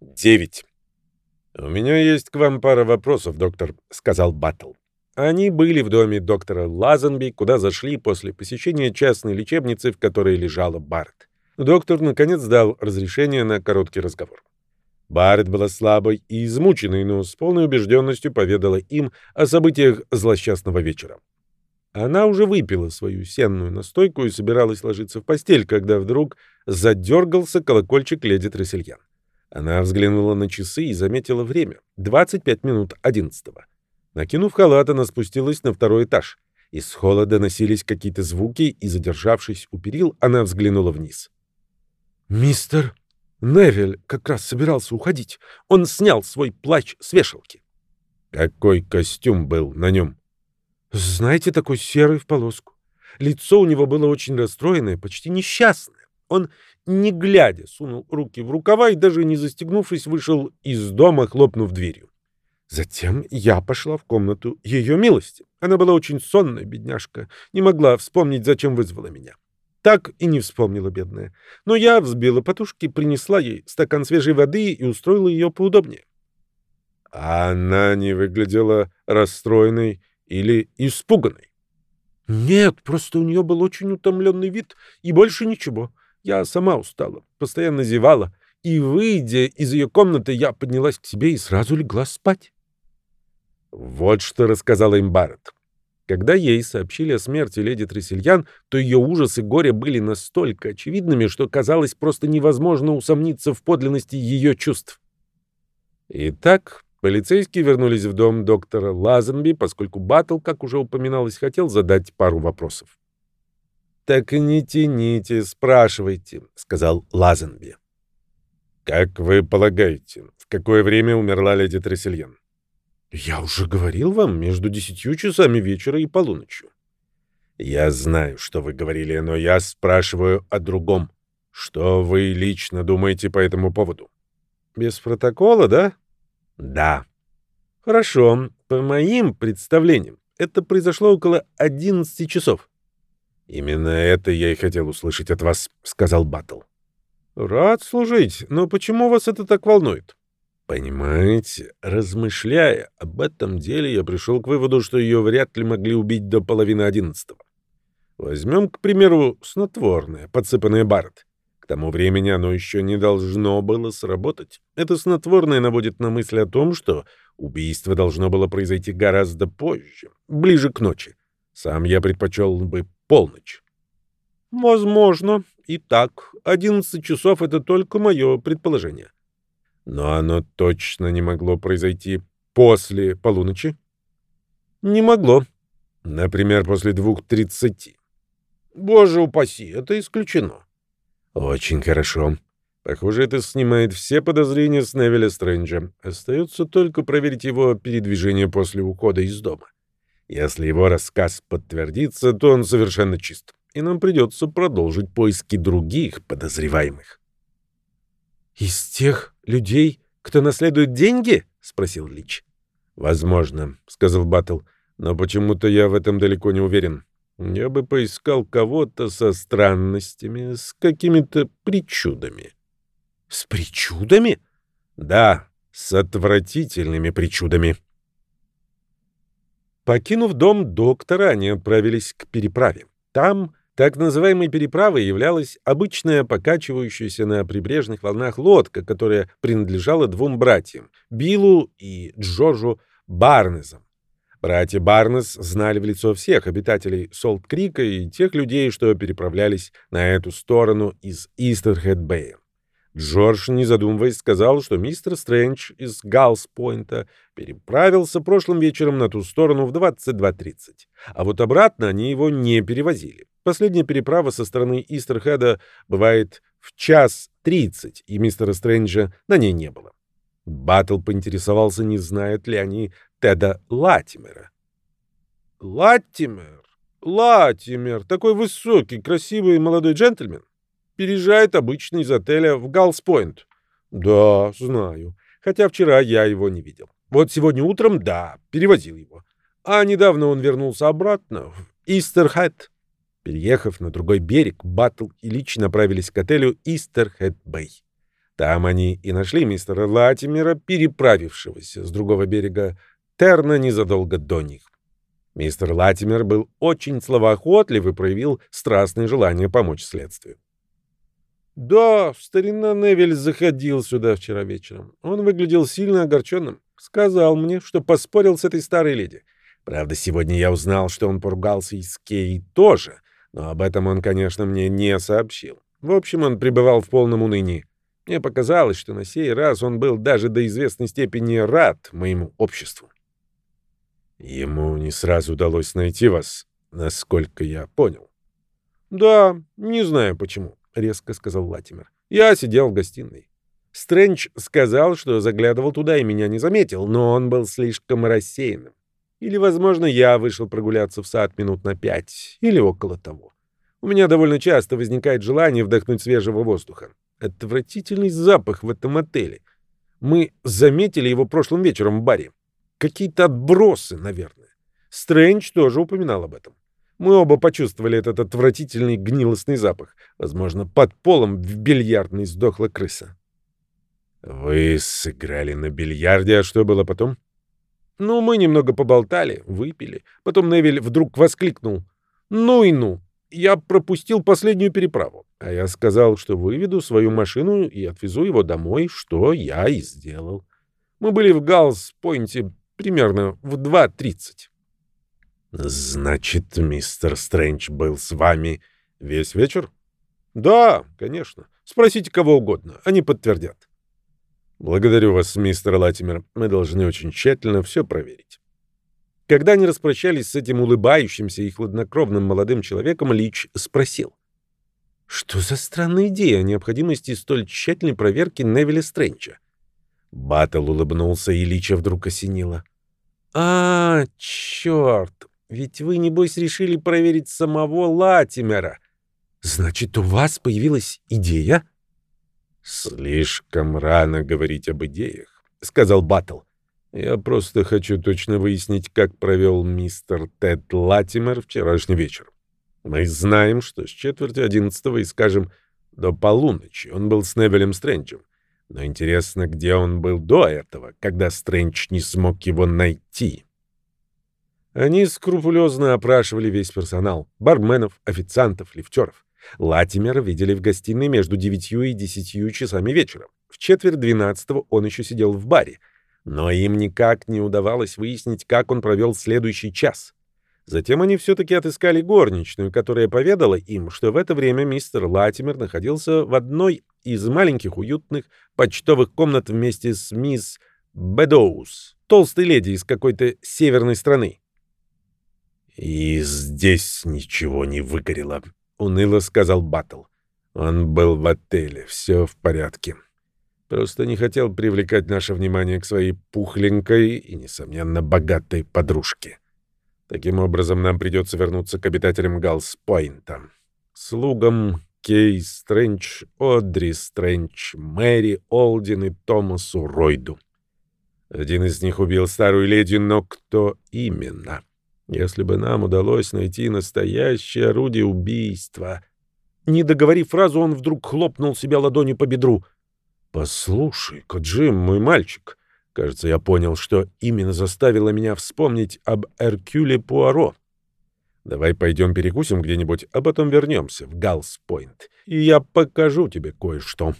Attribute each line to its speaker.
Speaker 1: 9. «У меня есть к вам пара вопросов, доктор», — сказал Баттл. Они были в доме доктора Лазенби, куда зашли после посещения частной лечебницы, в которой лежала Барретт. Доктор, наконец, дал разрешение на короткий разговор. Барретт была слабой и измученной, но с полной убежденностью поведала им о событиях злосчастного вечера. Она уже выпила свою сенную настойку и собиралась ложиться в постель, когда вдруг задергался колокольчик леди Трессельян. Она взглянула на часы и заметила время — 25 минут одиннадцатого. Накинув халат, она спустилась на второй этаж. Из холода носились какие-то звуки, и, задержавшись у перил, она взглянула вниз. «Мистер Невель как раз собирался уходить. Он снял свой плащ с вешалки». «Какой костюм был на нем?» «Знаете, такой серый в полоску. Лицо у него было очень расстроенное, почти несчастное. Он, не глядя, сунул руки в рукава и, даже не застегнувшись, вышел из дома, хлопнув дверью. Затем я пошла в комнату ее милости. Она была очень сонная, бедняжка, не могла вспомнить, зачем вызвала меня. Так и не вспомнила, бедная. Но я взбила подушки, принесла ей стакан свежей воды и устроила ее поудобнее. Она не выглядела расстроенной или испуганной? Нет, просто у нее был очень утомленный вид, и больше ничего. Я сама устала, постоянно зевала, и, выйдя из ее комнаты, я поднялась к себе и сразу легла спать. Вот что рассказала им Барретт. Когда ей сообщили о смерти леди Тресельян, то ее ужас и горе были настолько очевидными, что казалось просто невозможно усомниться в подлинности ее чувств. Итак, полицейские вернулись в дом доктора Лазенби, поскольку Баттл, как уже упоминалось, хотел задать пару вопросов. «Так не тяните, спрашивайте», — сказал Лазенби. «Как вы полагаете, в какое время умерла леди Тресельян?» Я уже говорил вам между десятью часами вечера и полуночью. Я знаю, что вы говорили, но я спрашиваю о другом. Что вы лично думаете по этому поводу? Без протокола, да? Да. Хорошо. По моим представлениям, это произошло около 11 часов. Именно это я и хотел услышать от вас, сказал Баттл. Рад служить, но почему вас это так волнует? Понимаете, размышляя об этом деле, я пришел к выводу, что ее вряд ли могли убить до половины одиннадцатого. Возьмем, к примеру, снотворное, подсыпанное Барретт. К тому времени оно еще не должно было сработать. Это снотворное наводит на мысль о том, что убийство должно было произойти гораздо позже, ближе к ночи. Сам я предпочел бы полночь. Возможно. Итак, одиннадцать часов — это только мое предположение. Но оно точно не могло произойти после полуночи? Не могло. Например, после двух тридцати. Боже упаси, это исключено. Очень хорошо. Похоже, это снимает все подозрения с Невеля Стрэнджа. Остается только проверить его передвижение после ухода из дома. Если его рассказ подтвердится, то он совершенно чист, и нам придется продолжить поиски других подозреваемых. «Из тех людей, кто наследует деньги?» — спросил Лич. «Возможно», — сказал Баттл, — «но почему-то я в этом далеко не уверен. Я бы поискал кого-то со странностями, с какими-то причудами». «С причудами?» «Да, с отвратительными причудами». Покинув дом доктора, они отправились к переправе. Там так называемой переправой являлась обычная покачивающаяся на прибрежных волнах лодка, которая принадлежала двум братьям — Биллу и Джорджу Барнезам. Братья Барнес знали в лицо всех обитателей Солт-Крика и тех людей, что переправлялись на эту сторону из Истерхед-Бэя. Джордж, не задумываясь, сказал, что мистер Стрэндж из Галс-Пойнта переправился прошлым вечером на ту сторону в 22.30, а вот обратно они его не перевозили. Последняя переправа со стороны Истерхеда бывает в час тридцать, и мистера Стрэнджа на ней не было. Баттл поинтересовался, не знают ли они Теда Латимера. «Латимер? Латимер, такой высокий, красивый молодой джентльмен. Переезжает обычно из отеля в Галспойнт. Да, знаю. Хотя вчера я его не видел. Вот сегодня утром, да, перевозил его. А недавно он вернулся обратно в Истерхед. Переехав на другой берег, Баттл и Лич направились к отелю Истерхед-Бэй. Там они и нашли мистера Латимера, переправившегося с другого берега Терна незадолго до них. Мистер Латимер был очень словоохотлив и проявил страстное желание помочь следствию. «Да, старина Невель заходил сюда вчера вечером. Он выглядел сильно огорченным. Сказал мне, что поспорил с этой старой леди. Правда, сегодня я узнал, что он поругался и с Кей тоже, но об этом он, конечно, мне не сообщил. В общем, он пребывал в полном унынии. Мне показалось, что на сей раз он был даже до известной степени рад моему обществу. Ему не сразу удалось найти вас, насколько я понял. Да, не знаю почему, резко сказал Латимер. Я сидел в гостиной. Стрэндж сказал, что заглядывал туда и меня не заметил, но он был слишком рассеянным. Или, возможно, я вышел прогуляться в сад минут на пять или около того. У меня довольно часто возникает желание вдохнуть свежего воздуха. Отвратительный запах в этом отеле. Мы заметили его прошлым вечером в баре. Какие-то отбросы, наверное. Стрэндж тоже упоминал об этом. Мы оба почувствовали этот отвратительный гнилостный запах. Возможно, под полом в бильярдной сдохла крыса. Вы сыграли на бильярде, а что было потом? Ну, мы немного поболтали, выпили. Потом Невиль вдруг воскликнул. Ну и ну, я пропустил последнюю переправу. А я сказал, что выведу свою машину и отвезу его домой, что я и сделал. Мы были в Галс-Пойнте примерно в 2.30. Значит, мистер Стрэндж был с вами весь вечер? Да, конечно. Спросите кого угодно, они подтвердят. Благодарю вас, мистер Латимер. Мы должны очень тщательно все проверить. Когда они распрощались с этим улыбающимся и хладнокровным молодым человеком, Лич спросил. Что за странная идея о необходимости столь тщательной проверки Невиля Стрэнджа? Баттл улыбнулся, и Лича вдруг осенило. «А, черт! Ведь вы, небось, решили проверить самого Латимера. Значит, у вас появилась идея?» «Слишком рано говорить об идеях», — сказал Баттл. «Я просто хочу точно выяснить, как провел мистер Тед Латимер вчерашний вечер. Мы знаем, что с четверти одиннадцатого и, скажем, до полуночи он был с Невелем Стрэнджем. Но интересно, где он был до этого, когда Стрэндж не смог его найти. Они скрупулезно опрашивали весь персонал — барменов, официантов, лифтеров. Латимера видели в гостиной между девятью и десятью часами вечера. В четверть двенадцатого он еще сидел в баре. Но им никак не удавалось выяснить, как он провел следующий час. Затем они все-таки отыскали горничную, которая поведала им, что в это время мистер Латимер находился в одной из маленьких уютных почтовых комнат вместе с мисс Бедоус, толстой леди из какой-то северной страны. «И здесь ничего не выгорело», — уныло сказал Баттл. «Он был в отеле, все в порядке. Просто не хотел привлекать наше внимание к своей пухленькой и, несомненно, богатой подружке». Таким образом, нам придется вернуться к обитателям Галс-Пойнта. Слугам Кей Стрэндж, Одри Стрэндж, Мэри Олдин и Томасу Ройду. Один из них убил старую леди, но кто именно? Если бы нам удалось найти настоящее орудие убийства... Не договорив фразу, он вдруг хлопнул себя ладонью по бедру. «Послушай-ка, Джим, мой мальчик, Кажется, я понял, что именно заставило меня вспомнить об Эркюле Пуаро. Давай пойдем перекусим где-нибудь, а потом вернемся в Галс-Пойнт, и я покажу тебе кое-что.